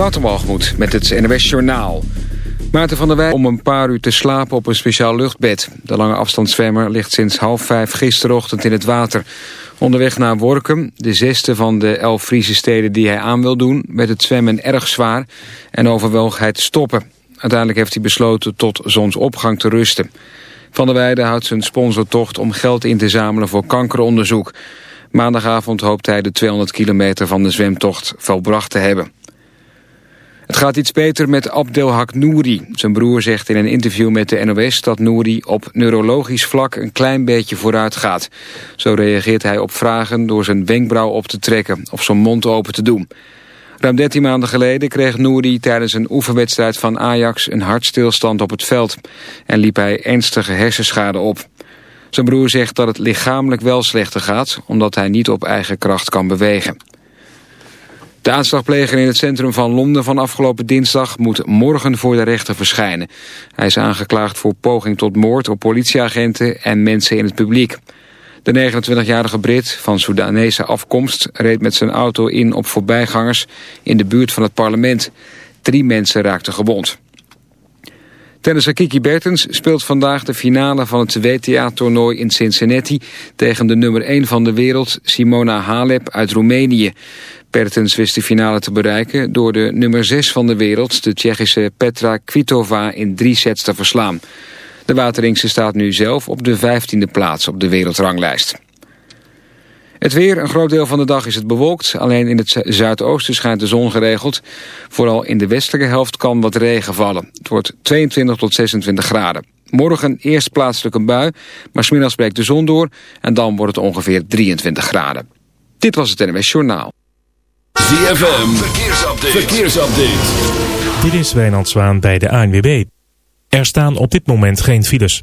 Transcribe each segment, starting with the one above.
Waterwalgemoed met het NWS Journaal. Maarten van der Wij om een paar uur te slapen op een speciaal luchtbed. De lange afstandszwemmer ligt sinds half vijf gisterochtend in het water. Onderweg naar Workum, de zesde van de elf Friese steden die hij aan wil doen... werd het zwemmen erg zwaar en overwoog hij te stoppen. Uiteindelijk heeft hij besloten tot zonsopgang te rusten. Van der Weijden houdt zijn sponsortocht om geld in te zamelen voor kankeronderzoek. Maandagavond hoopt hij de 200 kilometer van de zwemtocht volbracht te hebben. Het gaat iets beter met Abdelhak Nouri. Zijn broer zegt in een interview met de NOS dat Nouri op neurologisch vlak een klein beetje vooruit gaat. Zo reageert hij op vragen door zijn wenkbrauw op te trekken of zijn mond open te doen. Ruim 13 maanden geleden kreeg Nouri tijdens een oefenwedstrijd van Ajax een hartstilstand op het veld en liep hij ernstige hersenschade op. Zijn broer zegt dat het lichamelijk wel slechter gaat omdat hij niet op eigen kracht kan bewegen. De aanslagpleger in het centrum van Londen van afgelopen dinsdag moet morgen voor de rechter verschijnen. Hij is aangeklaagd voor poging tot moord op politieagenten en mensen in het publiek. De 29-jarige Brit van Soedanese afkomst reed met zijn auto in op voorbijgangers in de buurt van het parlement. Drie mensen raakten gewond. Tennisser Kiki Bertens speelt vandaag de finale van het WTA-toernooi in Cincinnati... tegen de nummer 1 van de wereld, Simona Halep uit Roemenië. Bertens wist de finale te bereiken door de nummer 6 van de wereld... de Tsjechische Petra Kvitova in drie sets te verslaan. De Wateringse staat nu zelf op de 15e plaats op de wereldranglijst. Het weer, een groot deel van de dag is het bewolkt. Alleen in het zuidoosten schijnt de zon geregeld. Vooral in de westelijke helft kan wat regen vallen. Het wordt 22 tot 26 graden. Morgen eerst plaatselijk een bui, maar smiddags breekt de zon door... en dan wordt het ongeveer 23 graden. Dit was het NWS Journaal. ZFM, verkeersupdate. verkeersupdate. Dit is Wijnand Zwaan bij de ANWB. Er staan op dit moment geen files.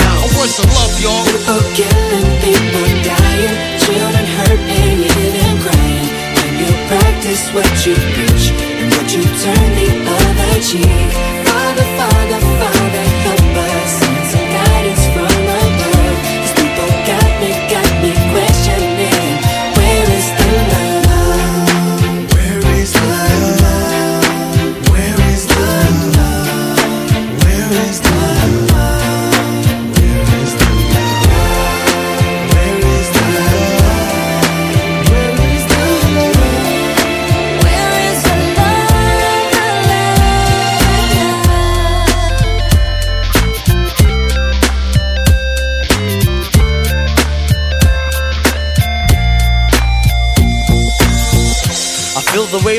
What's the love, y'all? People killing, people dying, children hurt and you crying. When you practice what you preach and would you turn the other cheek? Father, Father, Father,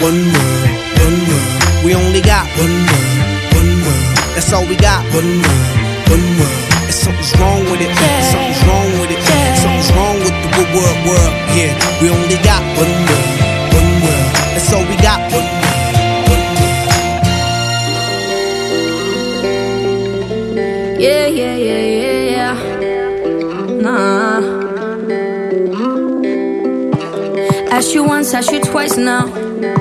One world, one world. We only got one world, one world. That's all we got. One world, one world. And something's wrong with it. Yeah. Something's wrong with it. Yeah. Something's wrong with the good world, world. Yeah, we only got one world, one world. That's all we got. One world. Yeah, yeah, yeah, yeah, yeah. Nah. Asked you once, asked you twice now.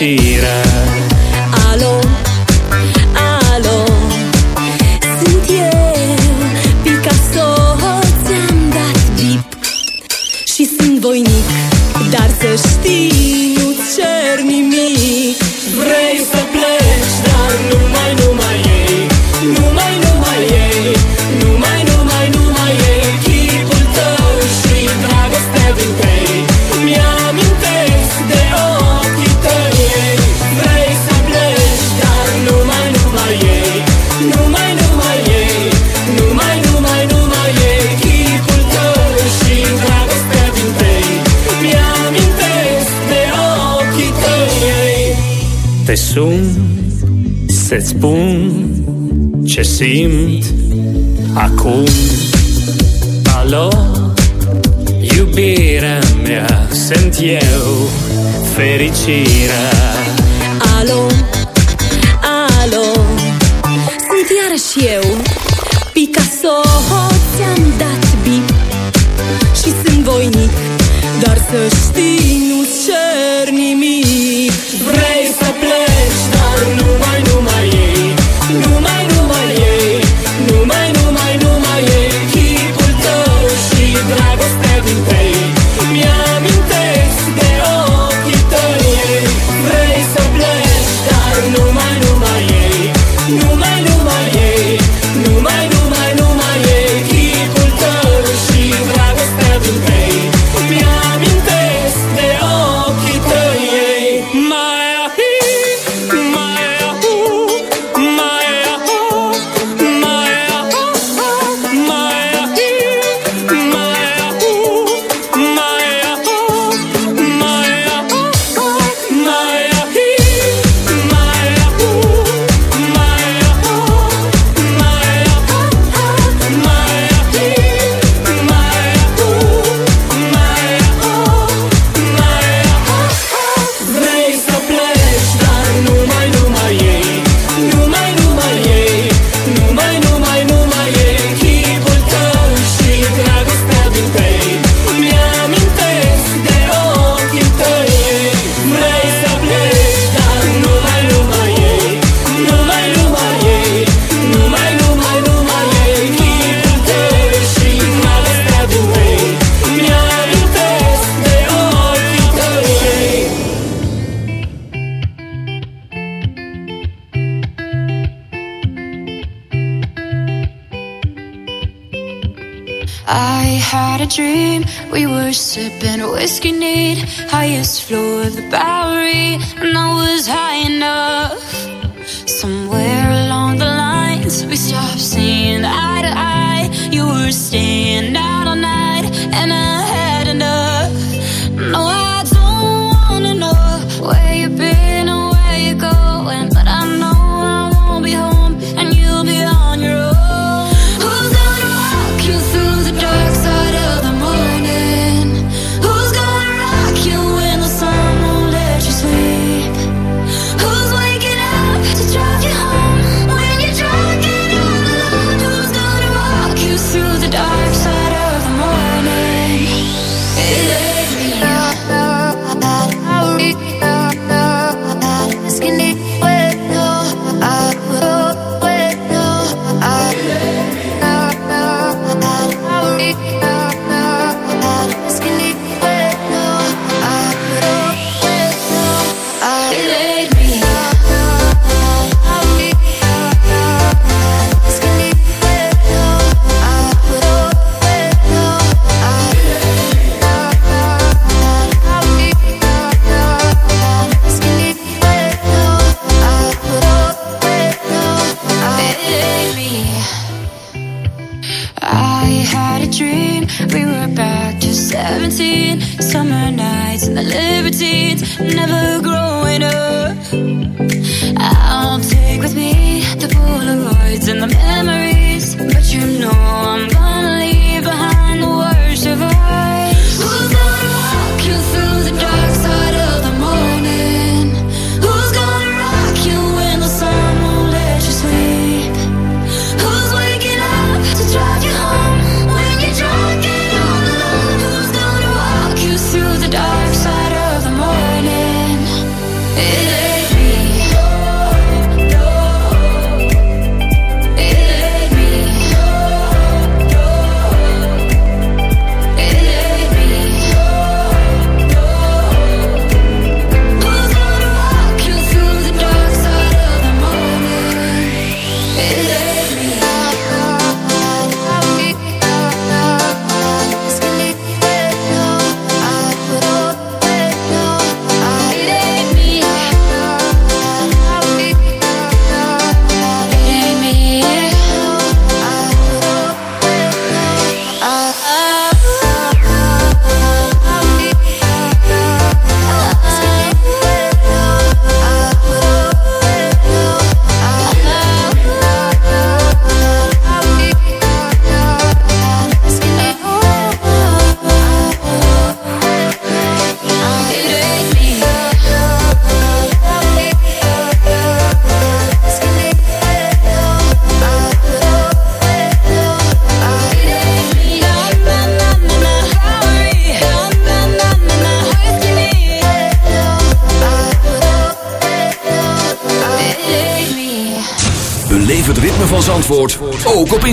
mentira fericina eh.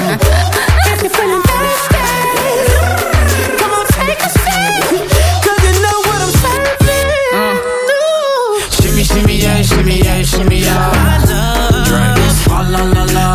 feeling thirsty, come on, take a sip, 'cause you know what I'm serving. Shimmy, shimmy, yeah, shimmy, yeah, shimmy, yeah. Drink. Swalla la la.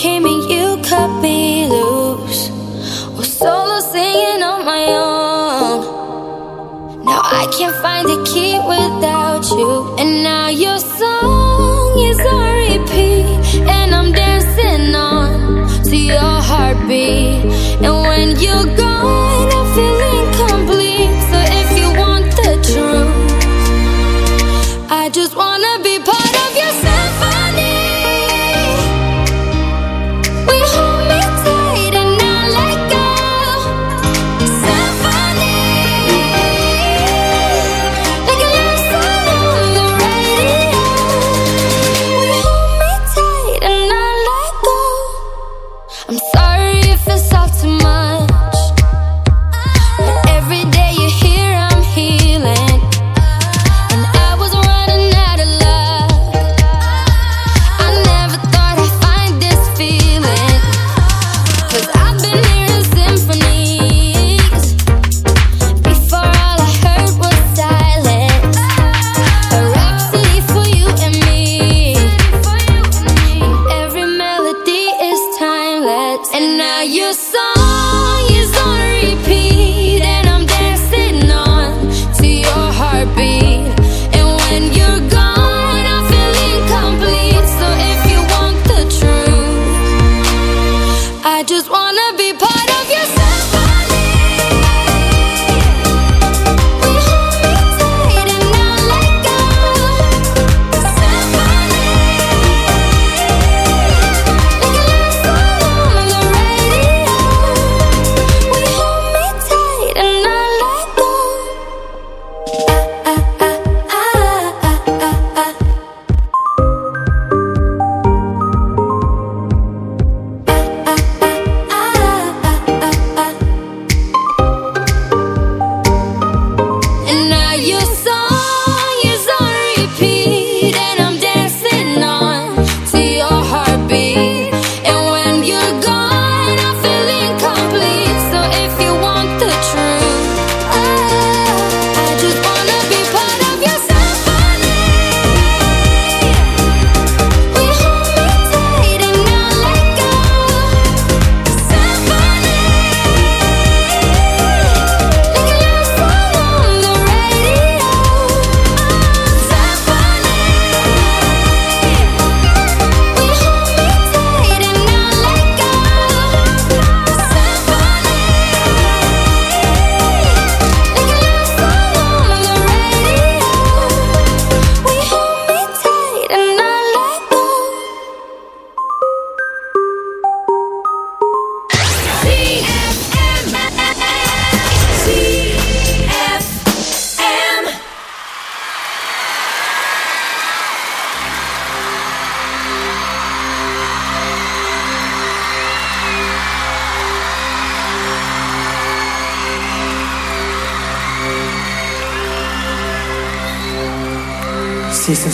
came and you cut me loose. Was solo singing on my own. Now I can't find the key without you, and now you're so.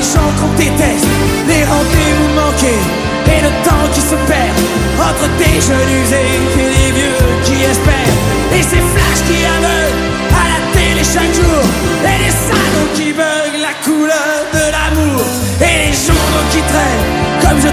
les gens qu'on déteste. Les rendez-vous manqués et le temps qui se perd entre des jeunes usés et des vieux qui espèrent. Et ces flashs qui aveuglent à la télé chaque jour. Et les salons qui veulent la couleur de l'amour. Et les journaux qui traînent comme je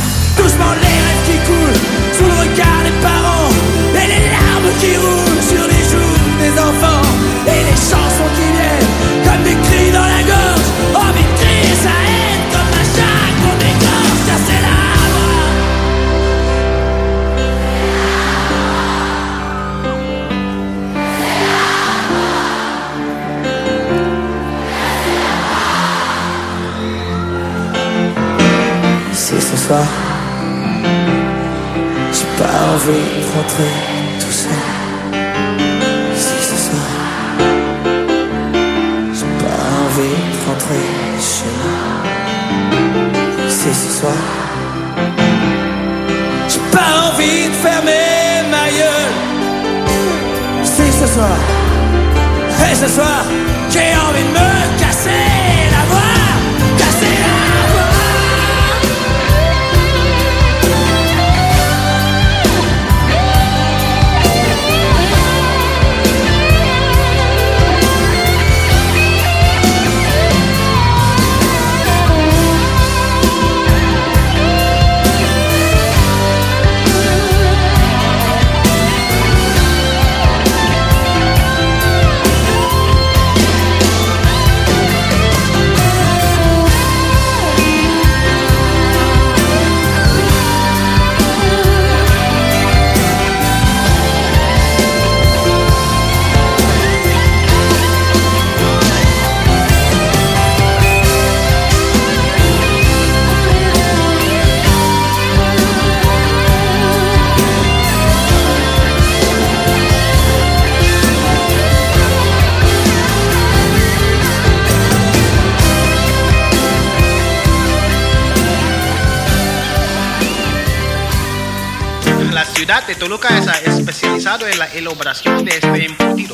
Ciudad de Toluca es especializado en la elaboración de este embutido,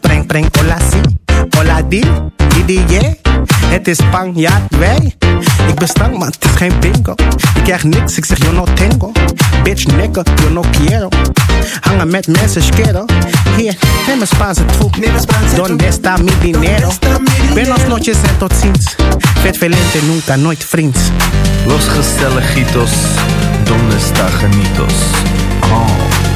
Preng, preng, hola si. Hola di. Di, di, yeah. Het is Spanjaard, wij. Ik ben stank, maar het is geen bingo. Ik krijg niks, ik zeg yo no tengo. Bitch nigga, yo no quiero. Hangen met mensen, schero. Hier, neem een Spaanse troep. Donde está mi dinero? Buenos noches en tot ziens. Vet velente, nunca, nooit vriends. Los gezelligitos, donde está genitos? Oh.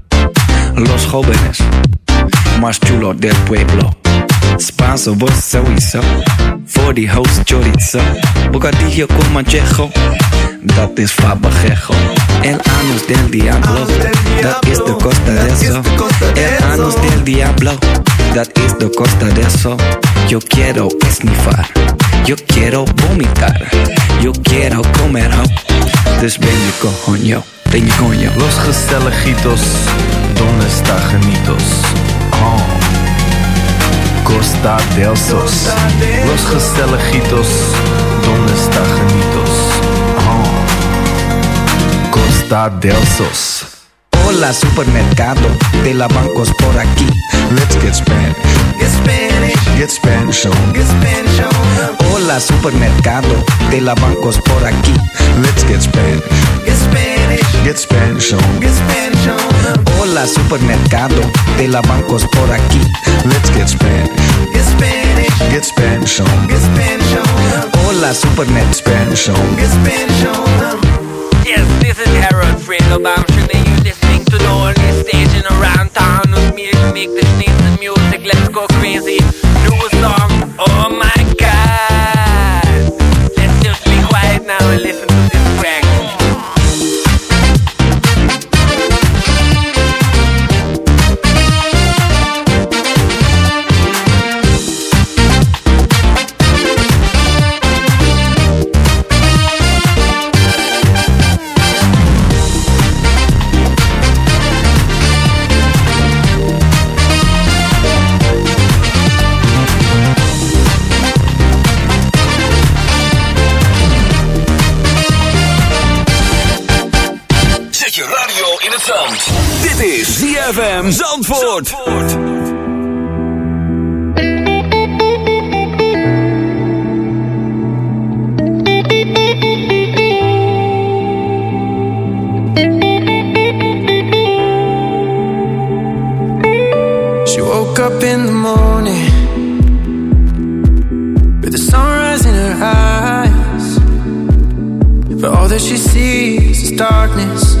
Los jóvenes más chulos del pueblo. Spanso, vos. Voor die host chorizo. Bocadillo con manchejo. Dat is fabajejo. El anus del diablo. Dat is de costa de eso. El anus del diablo. Dat is de costa de eso. Yo quiero esnifar. Yo quiero vomitar. Yo quiero comer ho. Dus ben je coño. Coño. Los gezelligitos, donde está genitos? Oh. Costa del Sos. Los gezelligitos, donde está genitos? Oh. Costa del Sos. Hola supermercado, de la bancos por aquí. Let's get Spanish. Get Spanish. Get Spanish on. Get Spanish on. Hola supermercado, de la bancos por aquí. Let's get Spanish. Get Spanish. Get Spanish on. Get Spanish on. Hola supermercado, de la bancos por aquí. Let's get Spanish. Get Spanish. Get Spanish on. Get Spanish on. Hola supernet Spanish on. Get Spanish on. Yes, this is Harold Friedelbaum. Should you listening to the only station around town with me to make the sneeze the music? Let's go crazy. A song. ZFM Zandvoort. She woke up in the morning with the sunrise in her eyes. But all that she sees is darkness.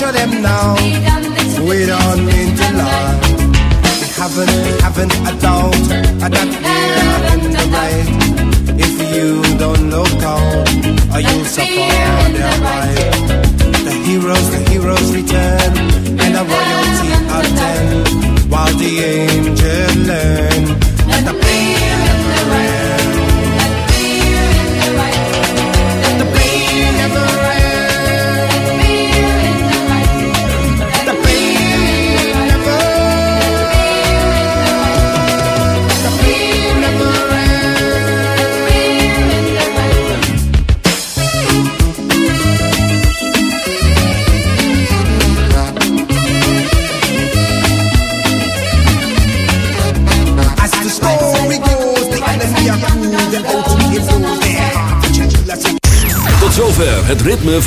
show them now.